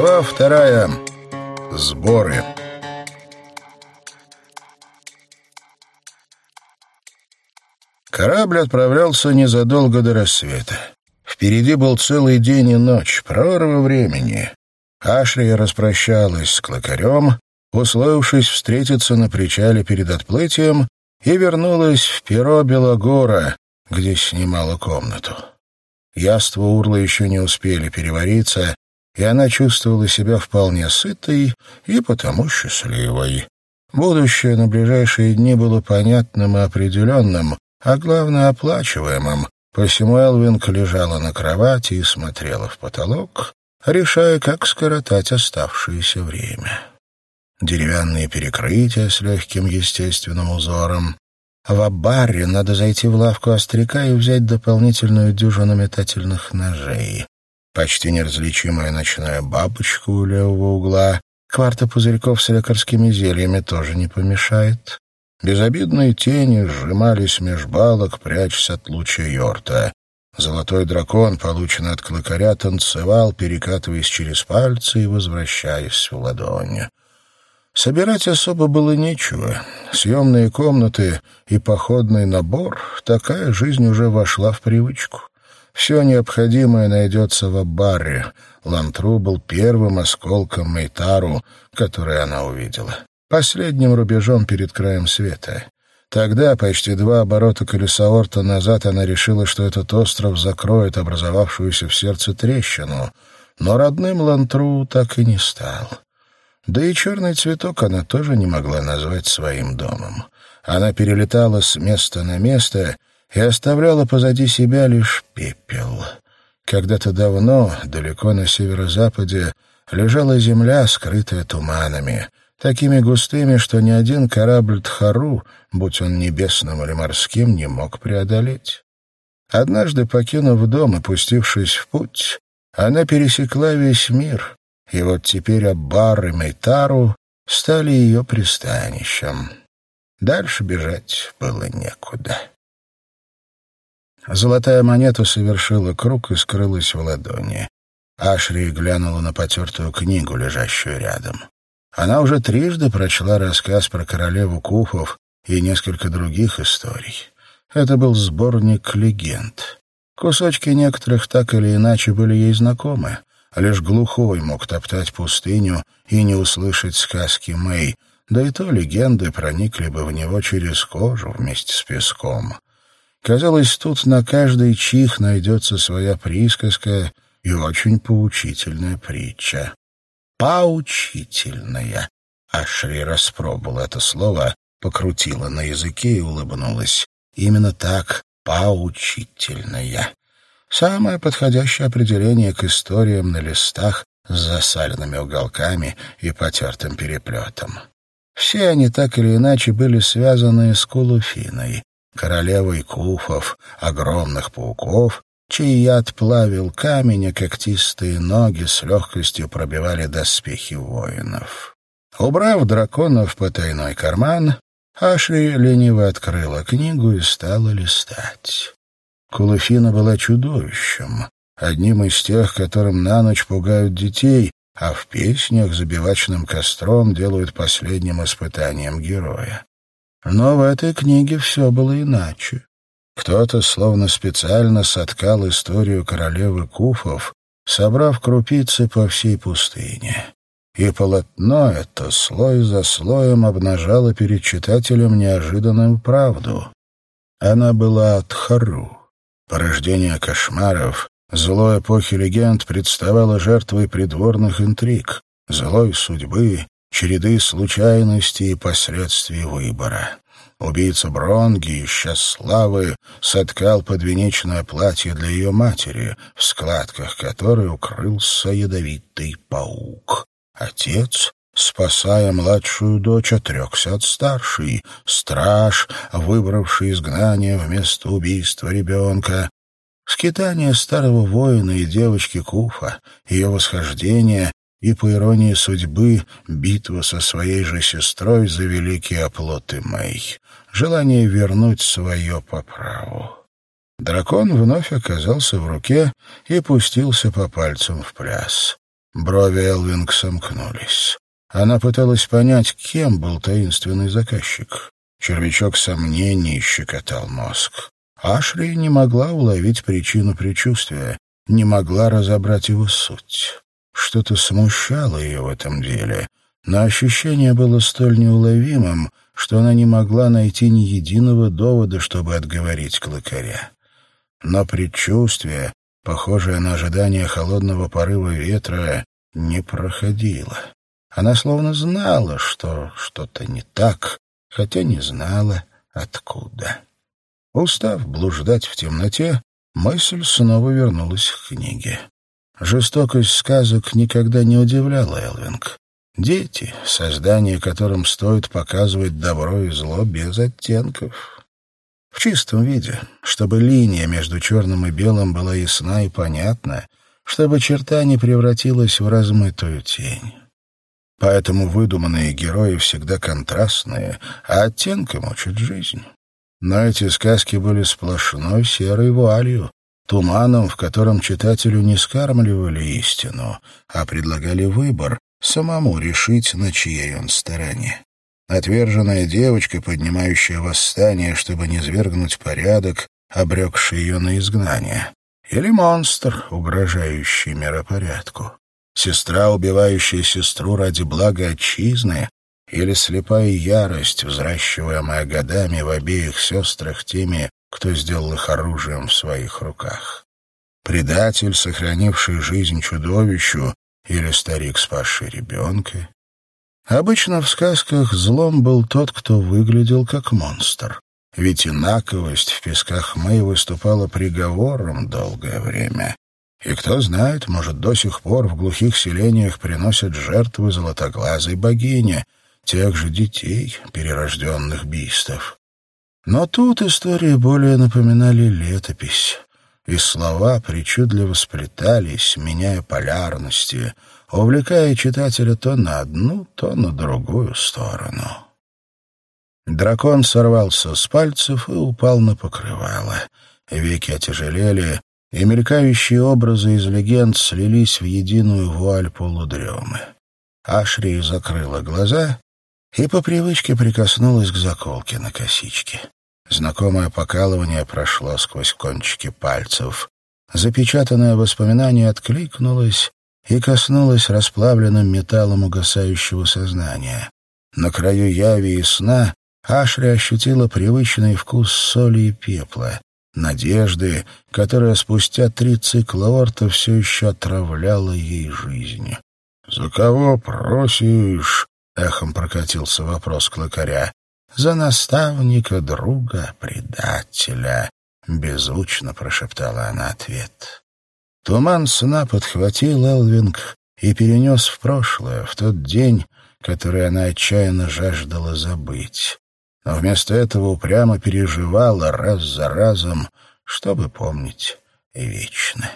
Глава вторая. Сборы. Корабль отправлялся незадолго до рассвета. Впереди был целый день и ночь, прорва времени. Ашрия распрощалась с клокарем, условившись встретиться на причале перед отплытием, и вернулась в перо Белогора, где снимала комнату. Яства урла еще не успели перевариться, и она чувствовала себя вполне сытой и потому счастливой. Будущее на ближайшие дни было понятным и определенным, а главное — оплачиваемым, посему Элвинг лежала на кровати и смотрела в потолок, решая, как скоротать оставшееся время. Деревянные перекрытия с легким естественным узором, в Аббаре надо зайти в лавку остряка и взять дополнительную дюжину метательных ножей. Почти неразличимая ночная бабочка у левого угла. Кварта пузырьков с лекарскими зельями тоже не помешает. Безобидные тени сжимались меж балок, прячась от луча йорта. Золотой дракон, полученный от клыкаря, танцевал, перекатываясь через пальцы и возвращаясь в ладонь. Собирать особо было нечего. Съемные комнаты и походный набор — такая жизнь уже вошла в привычку. Все необходимое найдется в Аббаре. Лантру был первым осколком Мейтару, который она увидела. Последним рубежом перед краем света. Тогда, почти два оборота колеса Орта назад, она решила, что этот остров закроет образовавшуюся в сердце трещину. Но родным Лантру так и не стал. Да и черный цветок она тоже не могла назвать своим домом. Она перелетала с места на место и оставляла позади себя лишь пепел. Когда-то давно, далеко на северо-западе, лежала земля, скрытая туманами, такими густыми, что ни один корабль Тхару, будь он небесным или морским, не мог преодолеть. Однажды, покинув дом и пустившись в путь, она пересекла весь мир, и вот теперь Аббар и Мейтару стали ее пристанищем. Дальше бежать было некуда. Золотая монета совершила круг и скрылась в ладони. Ашри глянула на потертую книгу, лежащую рядом. Она уже трижды прочла рассказ про королеву Куфов и несколько других историй. Это был сборник легенд. Кусочки некоторых так или иначе были ей знакомы, Лишь глухой мог топтать пустыню и не услышать сказки Мэй, да и то легенды проникли бы в него через кожу вместе с песком. Казалось, тут на каждый чих найдется своя присказка и очень поучительная притча. «Поучительная!» Ашри распробовала это слово, покрутила на языке и улыбнулась. «Именно так, поучительная!» Самое подходящее определение к историям на листах с засаленными уголками и потертым переплетом. Все они так или иначе были связаны с Кулуфиной, королевой куфов, огромных пауков, чей яд плавил камень, а когтистые ноги с легкостью пробивали доспехи воинов. Убрав дракона в потайной карман, Ашри лениво открыла книгу и стала листать. Кулуфина была чудовищем, одним из тех, которым на ночь пугают детей, а в песнях забивачным костром делают последним испытанием героя. Но в этой книге все было иначе. Кто-то словно специально соткал историю королевы Куфов, собрав крупицы по всей пустыне. И полотно это слой за слоем обнажало перед читателем неожиданную правду. Она была от Хару. Порождение кошмаров, злой эпохи легенд представало жертвой придворных интриг, злой судьбы, череды случайностей и последствий выбора. Убийца Бронги, ища славы, соткал подвенечное платье для ее матери, в складках которой укрылся ядовитый паук. Отец спасая младшую дочь, отрекся от старшей. Страж, выбравший изгнание вместо убийства ребенка. Скитание старого воина и девочки Куфа, ее восхождение и, по иронии судьбы, битва со своей же сестрой за великие оплоты Мэй. Желание вернуть свое по праву. Дракон вновь оказался в руке и пустился по пальцам в пляс. Брови Элвинг сомкнулись. Она пыталась понять, кем был таинственный заказчик. Червячок сомнений щекотал мозг. Ашри не могла уловить причину предчувствия, не могла разобрать его суть. Что-то смущало ее в этом деле, но ощущение было столь неуловимым, что она не могла найти ни единого довода, чтобы отговорить клыкаря. Но предчувствие, похожее на ожидание холодного порыва ветра, не проходило. Она словно знала, что что-то не так, хотя не знала, откуда. Устав блуждать в темноте, мысль снова вернулась к книге. Жестокость сказок никогда не удивляла Элвинг. Дети — создания, которым стоит показывать добро и зло без оттенков. В чистом виде, чтобы линия между черным и белым была ясна и понятна, чтобы черта не превратилась в размытую тень. Поэтому выдуманные герои всегда контрастные, а оттенком учат жизнь. Но эти сказки были сплошной серой вуалью, туманом, в котором читателю не скармливали истину, а предлагали выбор, самому решить, на чьей он стороне. Отверженная девочка, поднимающая восстание, чтобы не свергнуть порядок, обрекший ее на изгнание. Или монстр, угрожающий миропорядку сестра, убивающая сестру ради блага отчизны, или слепая ярость, взращиваемая годами в обеих сестрах теми, кто сделал их оружием в своих руках. Предатель, сохранивший жизнь чудовищу, или старик, спасший ребенка. Обычно в сказках злом был тот, кто выглядел как монстр. Ведь инаковость в песках Мэй выступала приговором долгое время. И кто знает, может, до сих пор в глухих селениях приносят жертвы золотоглазой богине, тех же детей, перерожденных бистов. Но тут истории более напоминали летопись, и слова причудливо сплетались, меняя полярности, увлекая читателя то на одну, то на другую сторону. Дракон сорвался с пальцев и упал на покрывало. Веки отяжелели, и мелькающие образы из легенд слились в единую вуаль полудремы. Ашри закрыла глаза и по привычке прикоснулась к заколке на косичке. Знакомое покалывание прошло сквозь кончики пальцев. Запечатанное воспоминание откликнулось и коснулось расплавленным металлом угасающего сознания. На краю яви и сна Ашри ощутила привычный вкус соли и пепла надежды, которая спустя три цикла орта все еще отравляла ей жизнь. «За кого просишь?» — эхом прокатился вопрос клыкаря. «За наставника, друга, предателя», — беззвучно прошептала она ответ. Туман сна подхватил Элвинг и перенес в прошлое, в тот день, который она отчаянно жаждала забыть но вместо этого упрямо переживала раз за разом, чтобы помнить вечно.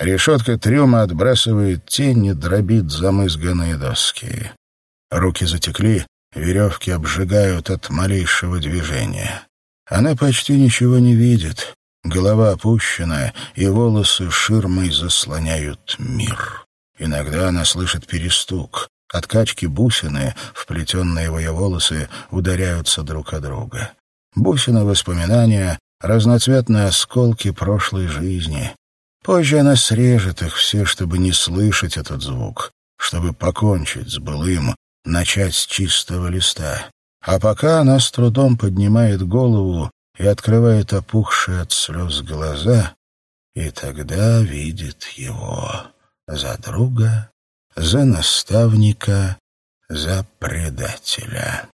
Решетка трюма отбрасывает тень и дробит замызганные доски. Руки затекли, веревки обжигают от малейшего движения. Она почти ничего не видит, голова опущена, и волосы ширмой заслоняют мир. Иногда она слышит перестук, от качки бусины, вплетенные в ее волосы, ударяются друг о друга. Бусины воспоминания, разноцветные осколки прошлой жизни. Позже она срежет их все, чтобы не слышать этот звук, чтобы покончить с былым, начать с чистого листа. А пока она с трудом поднимает голову и открывает опухшие от слез глаза, и тогда видит его за друга за наставника, за предателя.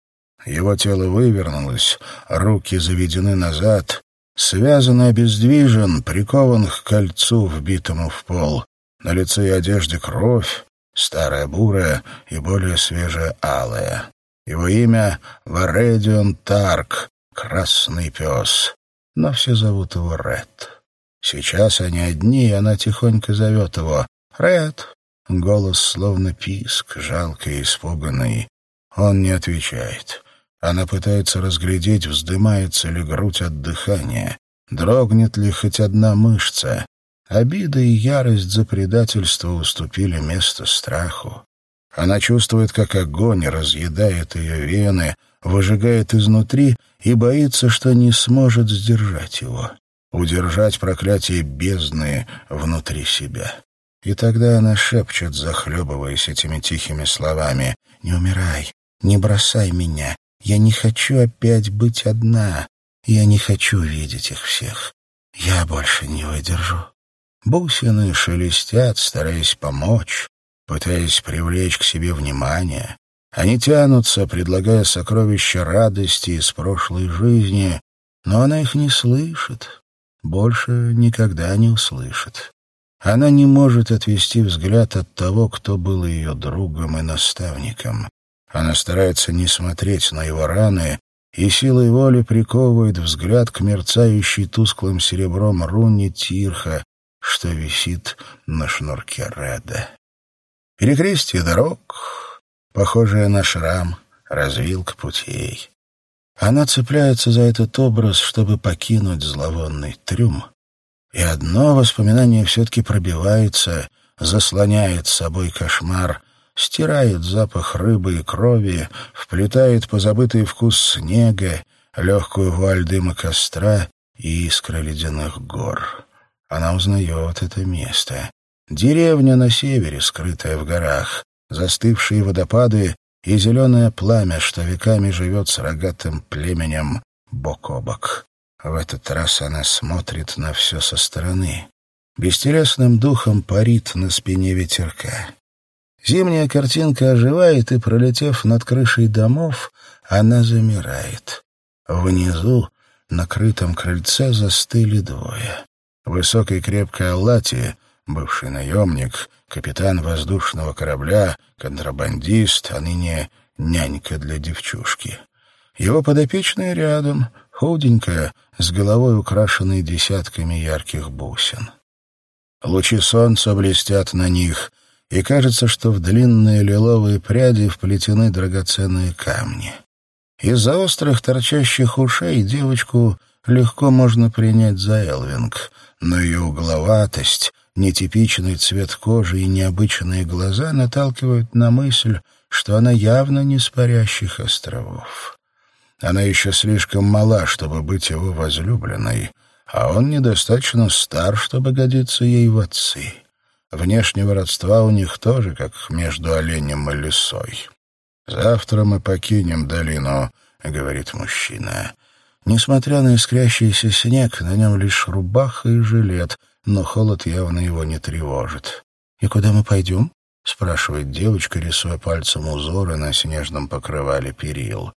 Его тело вывернулось, руки заведены назад, связан и обездвижен, прикован к кольцу, вбитому в пол. На лице и одежде кровь, старая бурая и более свежая алая. Его имя — Варедион Тарк, красный пес. Но все зовут его Ред. Сейчас они одни, и она тихонько зовет его. «Ред, Голос словно писк, жалкий и испуганный. Он не отвечает. Она пытается разглядеть, вздымается ли грудь от дыхания, дрогнет ли хоть одна мышца. Обида и ярость за предательство уступили место страху. Она чувствует, как огонь разъедает ее вены, выжигает изнутри и боится, что не сможет сдержать его, удержать проклятие бездны внутри себя. И тогда она шепчет, захлебываясь этими тихими словами, «Не умирай, не бросай меня, я не хочу опять быть одна, я не хочу видеть их всех, я больше не выдержу». Бусины шелестят, стараясь помочь, пытаясь привлечь к себе внимание. Они тянутся, предлагая сокровища радости из прошлой жизни, но она их не слышит, больше никогда не услышит. Она не может отвести взгляд от того, кто был ее другом и наставником. Она старается не смотреть на его раны, и силой воли приковывает взгляд к мерцающей тусклым серебром руне Тирха, что висит на шнурке Реда. Перекрестие дорог, похожее на шрам, развилка путей. Она цепляется за этот образ, чтобы покинуть зловонный трюм. И одно воспоминание все-таки пробивается, заслоняет собой кошмар, стирает запах рыбы и крови, вплетает позабытый вкус снега, легкую вуаль дыма костра и искры ледяных гор. Она узнает это место. Деревня на севере, скрытая в горах, застывшие водопады и зеленое пламя, что веками живет с рогатым племенем бок о бок. В этот раз она смотрит на все со стороны. Бестелесным духом парит на спине ветерка. Зимняя картинка оживает, и, пролетев над крышей домов, она замирает. Внизу, на крытом крыльце, застыли двое. Высокий крепкий Аллати, бывший наемник, капитан воздушного корабля, контрабандист, а ныне нянька для девчушки. Его подопечная рядом, худенькая, с головой украшенной десятками ярких бусин. Лучи солнца блестят на них, и кажется, что в длинные лиловые пряди вплетены драгоценные камни. Из-за острых торчащих ушей девочку легко можно принять за Элвинг — но ее угловатость, нетипичный цвет кожи и необычные глаза наталкивают на мысль, что она явно не с парящих островов. Она еще слишком мала, чтобы быть его возлюбленной, а он недостаточно стар, чтобы годиться ей в отцы. Внешнего родства у них тоже, как между оленем и лисой. «Завтра мы покинем долину», — говорит мужчина. Несмотря на искрящийся снег, на нем лишь рубаха и жилет, но холод явно его не тревожит. «И куда мы пойдем?» — спрашивает девочка, рисуя пальцем узоры на снежном покрывале перил.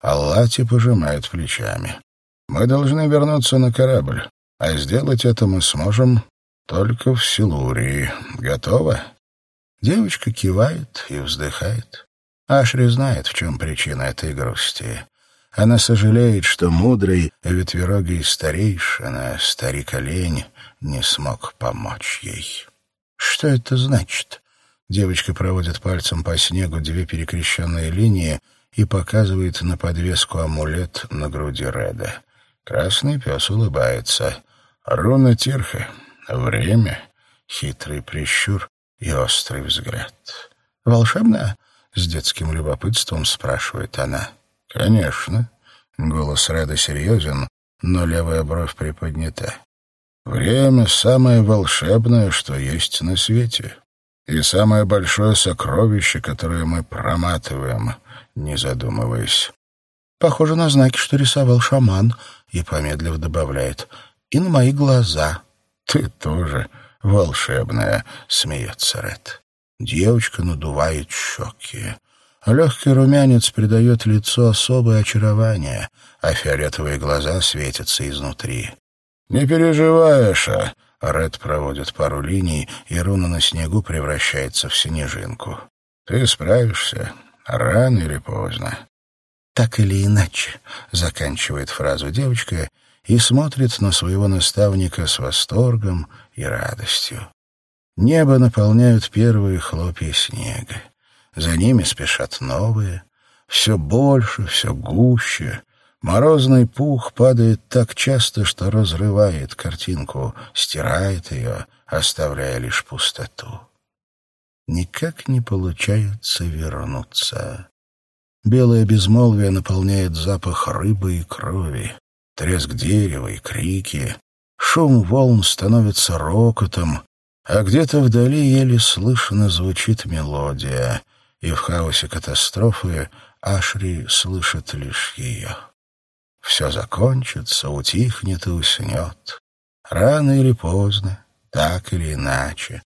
Аллати пожимает плечами. «Мы должны вернуться на корабль, а сделать это мы сможем только в Силурии. Готово?» Девочка кивает и вздыхает. Ашри знает, в чем причина этой грусти. Она сожалеет, что мудрый ветверогий старейшина, старик-олень, не смог помочь ей. «Что это значит?» Девочка проводит пальцем по снегу две перекрещенные линии и показывает на подвеску амулет на груди Реда. Красный пес улыбается. «Руна Тирха. Время». Хитрый прищур и острый взгляд. «Волшебно?» — с детским любопытством спрашивает она. «Конечно». Голос Реда серьезен, но левая бровь приподнята. «Время — самое волшебное, что есть на свете, и самое большое сокровище, которое мы проматываем, не задумываясь». «Похоже на знаки, что рисовал шаман», — и, помедлив, добавляет, — «и на мои глаза». «Ты тоже волшебная», — смеется Ред. Девочка надувает щеки а легкий румянец придает лицу особое очарование, а фиолетовые глаза светятся изнутри. «Не переживай, Аша!» Ред проводит пару линий, и руна на снегу превращается в снежинку. «Ты справишься, рано или поздно». «Так или иначе», — заканчивает фразу девочка и смотрит на своего наставника с восторгом и радостью. Небо наполняют первые хлопья снега. За ними спешат новые. Все больше, все гуще. Морозный пух падает так часто, что разрывает картинку, стирает ее, оставляя лишь пустоту. Никак не получается вернуться. Белое безмолвие наполняет запах рыбы и крови, треск дерева и крики. Шум волн становится рокотом, а где-то вдали еле слышно звучит мелодия, и в хаосе катастрофы Ашри слышит лишь ее. Все закончится, утихнет и уснет. Рано или поздно, так или иначе.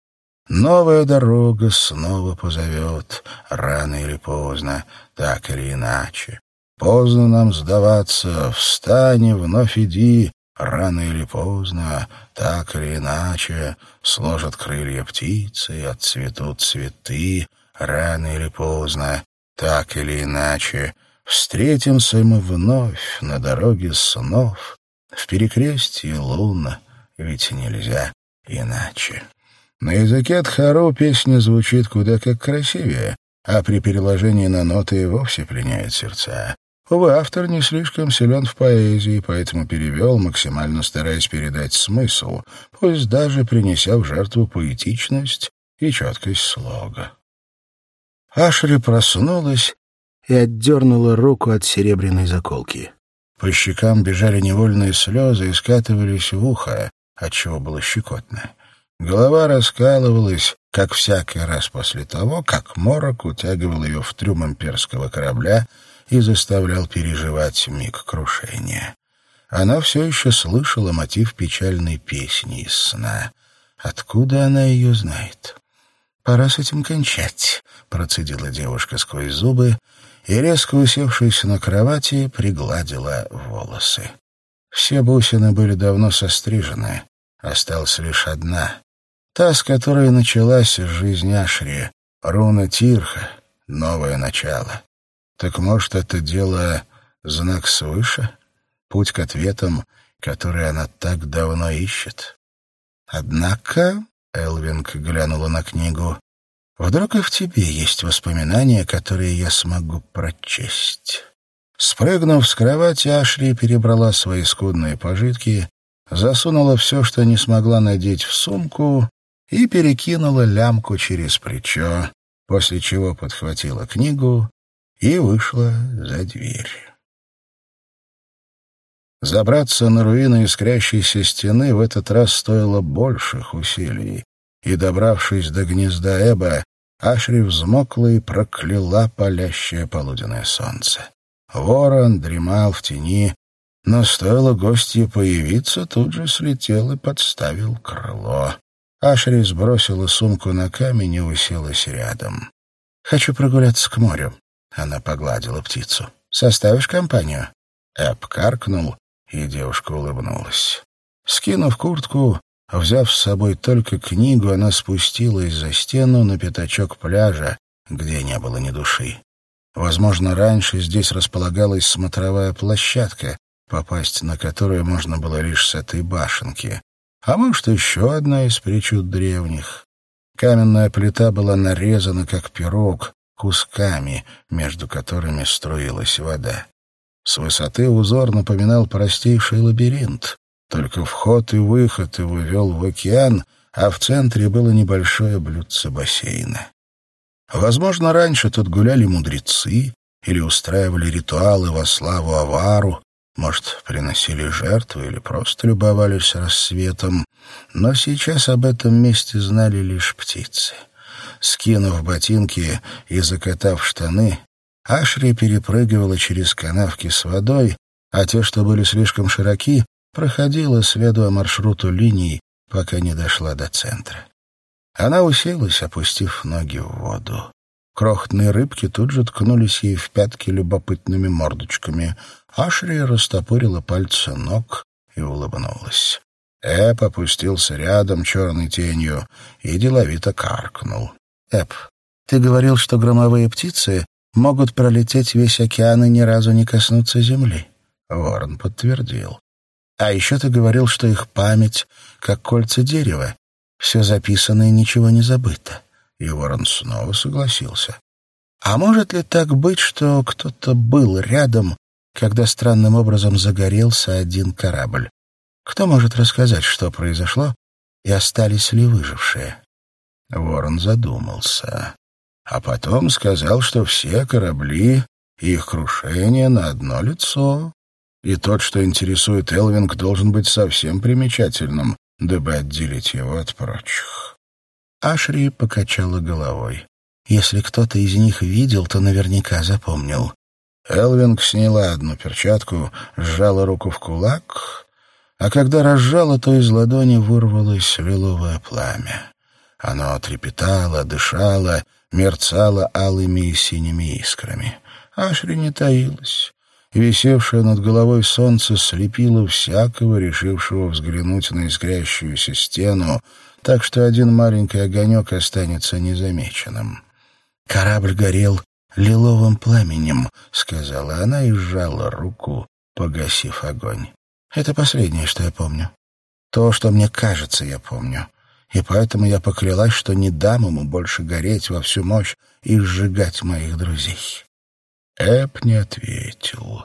Новая дорога снова позовет, рано или поздно, так или иначе. Поздно нам сдаваться, встань и вновь иди, рано или поздно, так или иначе. Сложат крылья птицы, отцветут цветы, рано или поздно, так или иначе. Встретимся мы вновь на дороге снов, в перекрестии луна, ведь нельзя иначе. На языке Тхару песня звучит куда как красивее, а при переложении на ноты и вовсе пленяет сердца. Увы, автор не слишком силен в поэзии, поэтому перевел, максимально стараясь передать смысл, пусть даже принеся в жертву поэтичность и четкость слога. Ашри проснулась и отдернула руку от серебряной заколки. По щекам бежали невольные слезы и скатывались в ухо, отчего было щекотно. Голова раскалывалась, как всякий раз после того, как Морок утягивал ее в трюм имперского корабля и заставлял переживать миг крушения. Она все еще слышала мотив печальной песни из сна. Откуда она ее знает? «Пора с этим кончать», — процедила девушка сквозь зубы и, резко усевшись на кровати, пригладила волосы. Все бусины были давно сострижены, осталась лишь одна. Та, с которой началась жизнь Ашри, руна Тирха, новое начало. Так может, это дело знак свыше? Путь к ответам, которые она так давно ищет? Однако, — Элвинг глянула на книгу, Вдруг и в тебе есть воспоминания, которые я смогу прочесть. Спрыгнув с кровати, Ашри перебрала свои скудные пожитки, засунула все, что не смогла надеть в сумку, и перекинула лямку через плечо, после чего подхватила книгу и вышла за дверь. Забраться на руины искрящейся стены в этот раз стоило больших усилий, и, добравшись до гнезда Эба, Ашри взмокла и прокляла палящее полуденное солнце. Ворон дремал в тени, но стоило гостье появиться, тут же слетел и подставил крыло. Ашри сбросила сумку на камень и уселась рядом. «Хочу прогуляться к морю», — она погладила птицу. «Составишь компанию?» Эб каркнул, и девушка улыбнулась. Скинув куртку, Взяв с собой только книгу, она спустилась за стену на пятачок пляжа, где не было ни души. Возможно, раньше здесь располагалась смотровая площадка, попасть на которую можно было лишь с этой башенки. А может, еще одна из причуд древних. Каменная плита была нарезана, как пирог, кусками, между которыми струилась вода. С высоты узор напоминал простейший лабиринт. Только вход и выход его вел в океан, а в центре было небольшое блюдце бассейна. Возможно, раньше тут гуляли мудрецы или устраивали ритуалы во славу Авару, может, приносили жертвы или просто любовались рассветом, но сейчас об этом месте знали лишь птицы. Скинув ботинки и закатав штаны, Ашри перепрыгивала через канавки с водой, а те, что были слишком широки, проходила, следуя маршруту линий, пока не дошла до центра. Она уселась, опустив ноги в воду. Крохотные рыбки тут же ткнулись ей в пятки любопытными мордочками. Ашри растопырила пальцы ног и улыбнулась. Эп опустился рядом черной тенью и деловито каркнул. «Эп, ты говорил, что громовые птицы могут пролететь весь океан и ни разу не коснуться земли?» Ворон подтвердил. А еще ты говорил, что их память, как кольца дерева. Все записано и ничего не забыто. И Ворон снова согласился. А может ли так быть, что кто-то был рядом, когда странным образом загорелся один корабль. Кто может рассказать, что произошло, и остались ли выжившие? Ворон задумался, а потом сказал, что все корабли и их крушение на одно лицо, и тот, что интересует Элвинг, должен быть совсем примечательным, дабы отделить его от прочих. Ашри покачала головой. Если кто-то из них видел, то наверняка запомнил. Элвинг сняла одну перчатку, сжала руку в кулак, а когда разжала, то из ладони вырвалось лиловое пламя. Оно трепетало, дышало, мерцало алыми и синими искрами. Ашри не таилась. Висевшее над головой солнце слепило всякого, решившего взглянуть на искрящуюся стену, так что один маленький огонек останется незамеченным. Корабль горел лиловым пламенем, — сказала она и сжала руку, погасив огонь. Это последнее, что я помню. То, что мне кажется, я помню. И поэтому я поклялась, что не дам ему больше гореть во всю мощь и сжигать моих друзей. Эп не ответил.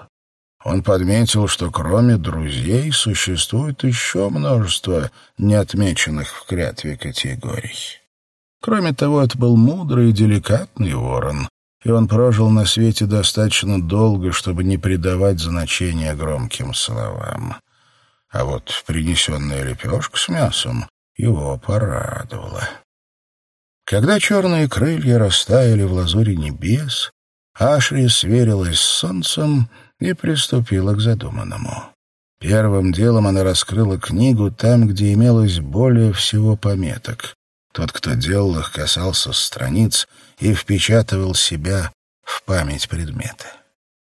Он подметил, что кроме друзей существует еще множество неотмеченных в клятве категорий. Кроме того, это был мудрый и деликатный ворон, и он прожил на свете достаточно долго, чтобы не придавать значения громким словам. А вот принесенная лепешка с мясом его порадовала. Когда черные крылья растаяли в лазуре небес, Ашри сверилась с солнцем и приступила к задуманному. Первым делом она раскрыла книгу там, где имелось более всего пометок. Тот, кто делал их, касался страниц и впечатывал себя в память предмета.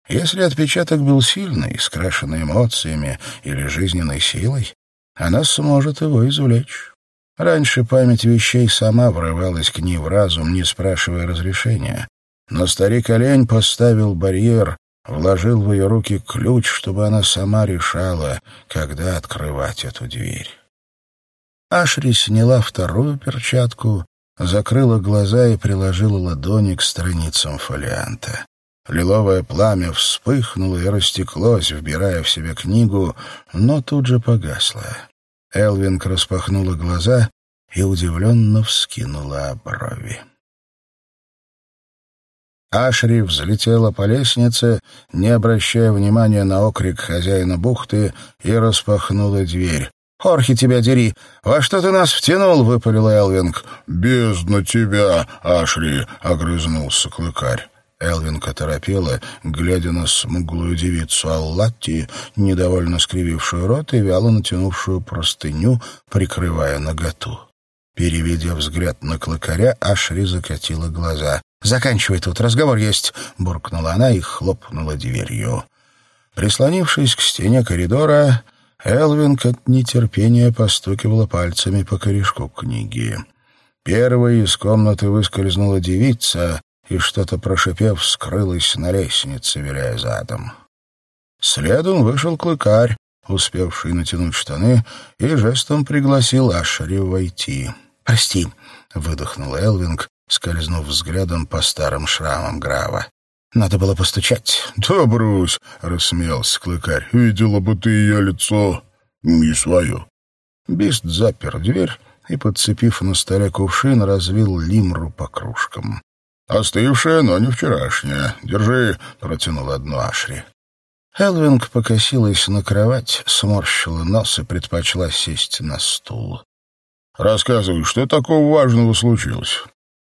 Если отпечаток был сильный, скрашенный эмоциями или жизненной силой, она сможет его извлечь. Раньше память вещей сама врывалась к ней в разум, не спрашивая разрешения. Но старик-олень поставил барьер, вложил в ее руки ключ, чтобы она сама решала, когда открывать эту дверь. Ашри сняла вторую перчатку, закрыла глаза и приложила ладони к страницам фолианта. Лиловое пламя вспыхнуло и растеклось, вбирая в себя книгу, но тут же погасло. Элвинг распахнула глаза и удивленно вскинула брови. Ашри взлетела по лестнице, не обращая внимания на окрик хозяина бухты, и распахнула дверь. «Орхи тебя дери! Во что ты нас втянул?» — выпалил Элвинг. «Бездна тебя, Ашри!» — огрызнулся клыкарь. Элвинг оторопела, глядя на смуглую девицу Аллатти, недовольно скривившую рот и вяло натянувшую простыню, прикрывая наготу. Переведя взгляд на клыкаря, Ашри закатила глаза. «Заканчивай тут, разговор есть!» — буркнула она и хлопнула дверью. Прислонившись к стене коридора, Элвинг от нетерпения постукивала пальцами по корешку книги. Первой из комнаты выскользнула девица и, что-то прошипев, скрылась на лестнице, виляя задом. Следом вышел клыкарь, успевший натянуть штаны, и жестом пригласил Ашери войти. «Прости», — выдохнул Элвинг, скользнув взглядом по старым шрамам Грава. «Надо было постучать». «Да брось», — рассмеялся клыкарь. «Видела бы ты ее лицо не свое». Бист запер дверь и, подцепив на столе кувшин, развил лимру по кружкам. «Остывшая, но не вчерашняя. Держи», — протянул одну Ашри. Элвинг покосилась на кровать, сморщила нос и предпочла сесть на стул. «Рассказывай, что такого важного случилось?»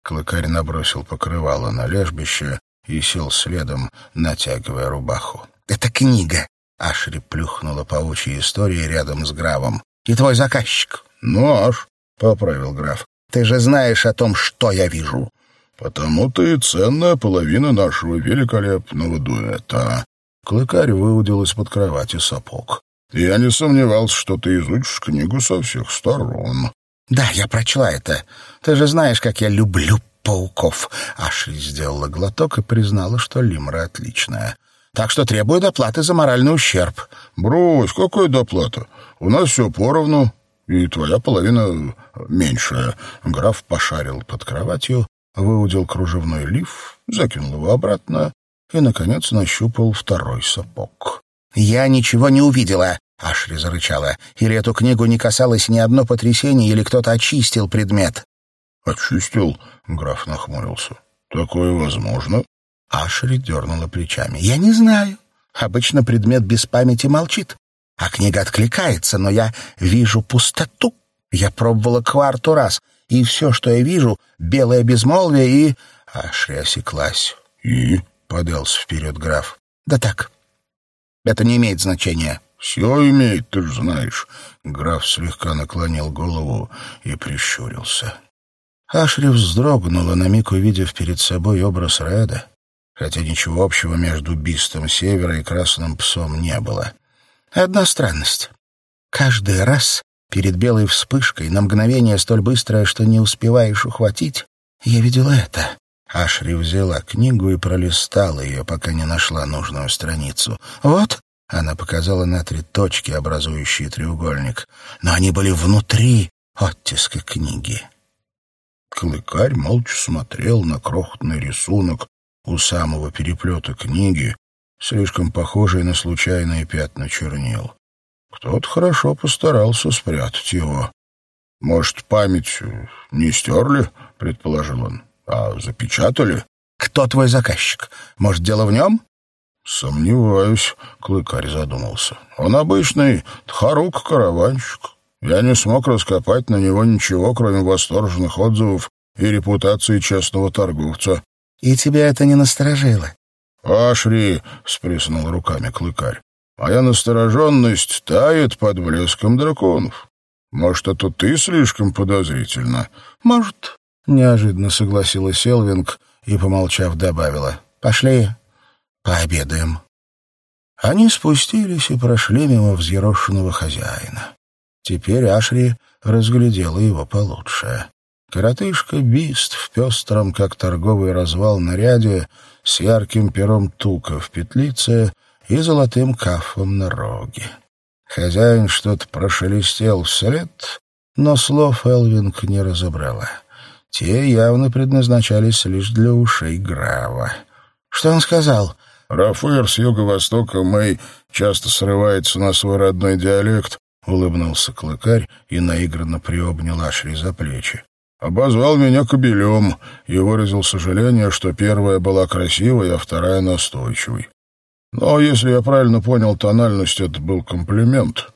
Клыкарь набросил покрывало на лежбище и сел следом, натягивая рубаху. «Это книга!» — Ашри плюхнула паучьи истории рядом с графом. «И твой заказчик?» «Наш», — поправил граф. «Ты же знаешь о том, что я вижу». «Потому-то и ценная половина нашего великолепного дуэта». Клыкарь выудил из-под кровати сапог. «Я не сомневался, что ты изучишь книгу со всех сторон». «Да, я прочла это. Ты же знаешь, как я люблю пауков». Ашли сделала глоток и признала, что лимра отличная. «Так что требую доплаты за моральный ущерб». «Брось, какой доплата? У нас все поровну, и твоя половина меньшая». Граф пошарил под кроватью, выудил кружевной лиф, закинул его обратно и, наконец, нащупал второй сапог. «Я ничего не увидела», — Ашри зарычала. «Или эту книгу не касалось ни одно потрясение, или кто-то очистил предмет». «Очистил?» — граф нахмурился. «Такое возможно?» Ашри дернула плечами. «Я не знаю. Обычно предмет без памяти молчит, а книга откликается, но я вижу пустоту. Я пробовала кварту раз, и все, что я вижу, — белое безмолвие и...» Ашри осеклась. «И?» — подался вперед граф. «Да так. Это не имеет значения». «Все имеет, ты же знаешь». Граф слегка наклонил голову и прищурился. Ашри вздрогнула, на миг увидев перед собой образ Реда, хотя ничего общего между бистом Севера и Красным Псом не было. Одна странность. Каждый раз перед белой вспышкой, на мгновение столь быстрое, что не успеваешь ухватить, я видела это. Ашри взяла книгу и пролистала ее, пока не нашла нужную страницу. «Вот», — она показала на три точки, образующие треугольник, но они были внутри оттиска книги. Клыкарь молча смотрел на крохотный рисунок у самого переплета книги, слишком похожий на случайные пятна чернил. Кто-то хорошо постарался спрятать его. «Может, память не стерли?» — предположил он. А запечатали? Кто твой заказчик? Может, дело в нем? Сомневаюсь, Клыкарь задумался. Он обычный тхарук-караванщик. Я не смог раскопать на него ничего, кроме восторженных отзывов и репутации честного торговца. И тебя это не насторожило? Ашри, сплеснул руками Клыкарь. Моя настороженность тает под блеском драконов. Может, это ты слишком подозрительно? Может, Неожиданно согласилась Элвинг и, помолчав, добавила. «Пошли, пообедаем». Они спустились и прошли мимо взъерошенного хозяина. Теперь Ашри разглядела его получше. Коротышка Бист в пестром, как торговый развал наряде, с ярким пером тука в петлице и золотым кафом на роге. Хозяин что-то прошелестел вслед, но слов Элвинг не разобрала. Те явно предназначались лишь для ушей Грава. Что он сказал? «Рафаэр с юго-востока Мэй часто срывается на свой родной диалект», — улыбнулся клыкарь и наигранно приобнял Ашри за плечи. «Обозвал меня кобелем и выразил сожаление, что первая была красивой, а вторая настойчивой. Но, если я правильно понял тональность, это был комплимент».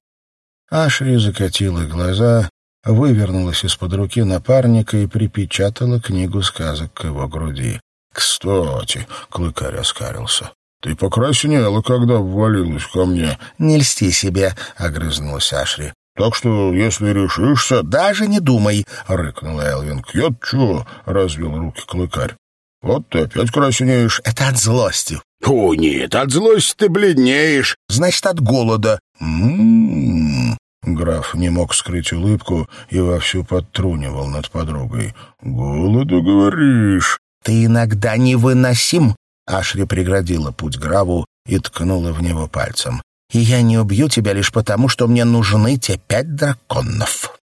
Ашри закатила глаза вывернулась из-под руки напарника и припечатала книгу сказок к его груди. «Кстати», — клыкарь оскарился, — «ты покраснела, когда ввалилась ко мне». «Не льсти себе», — огрызнулась Ашри. «Так что, если решишься...» «Даже не думай», — рыкнула Элвинг. «Я чё?» — развел руки клыкарь. «Вот ты опять краснеешь». «Это от злости». «О, нет, от злости ты бледнеешь». «Значит, от голода». «М-м-м». Граф не мог скрыть улыбку и вовсю подтрунивал над подругой. «Голоду, говоришь?» «Ты иногда невыносим!» Ашри преградила путь Граву и ткнула в него пальцем. «И я не убью тебя лишь потому, что мне нужны те пять драконов».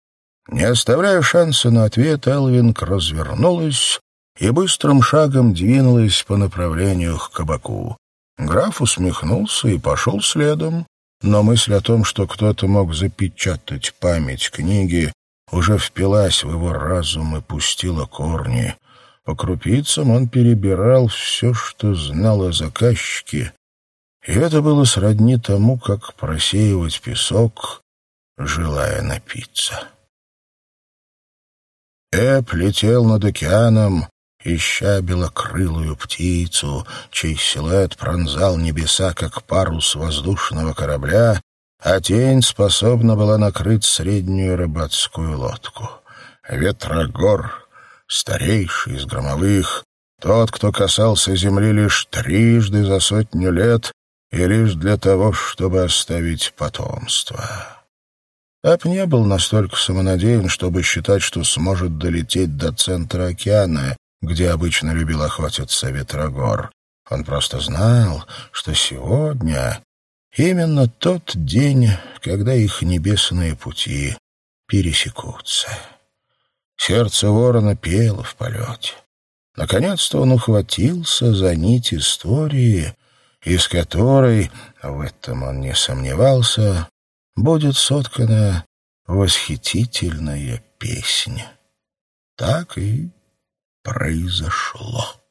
Не оставляя шанса на ответ, Элвинг развернулась и быстрым шагом двинулась по направлению к кабаку. Граф усмехнулся и пошел следом, но мысль о том, что кто-то мог запечатать память книги, уже впилась в его разум и пустила корни. По крупицам он перебирал все, что знал о заказчике, и это было сродни тому, как просеивать песок, желая напиться. Эп летел над океаном, ища белокрылую птицу, чей силуэт пронзал небеса, как парус воздушного корабля, а тень способна была накрыть среднюю рыбацкую лодку. Ветрогор, старейший из громовых, тот, кто касался земли лишь трижды за сотню лет и лишь для того, чтобы оставить потомство. Эп не был настолько самонадеян, чтобы считать, что сможет долететь до центра океана, где обычно любил охотиться Ветрогор. Он просто знал, что сегодня именно тот день, когда их небесные пути пересекутся. Сердце ворона пело в полете. Наконец-то он ухватился за нить истории, из которой, в этом он не сомневался, будет соткана восхитительная песня. Так и произошло.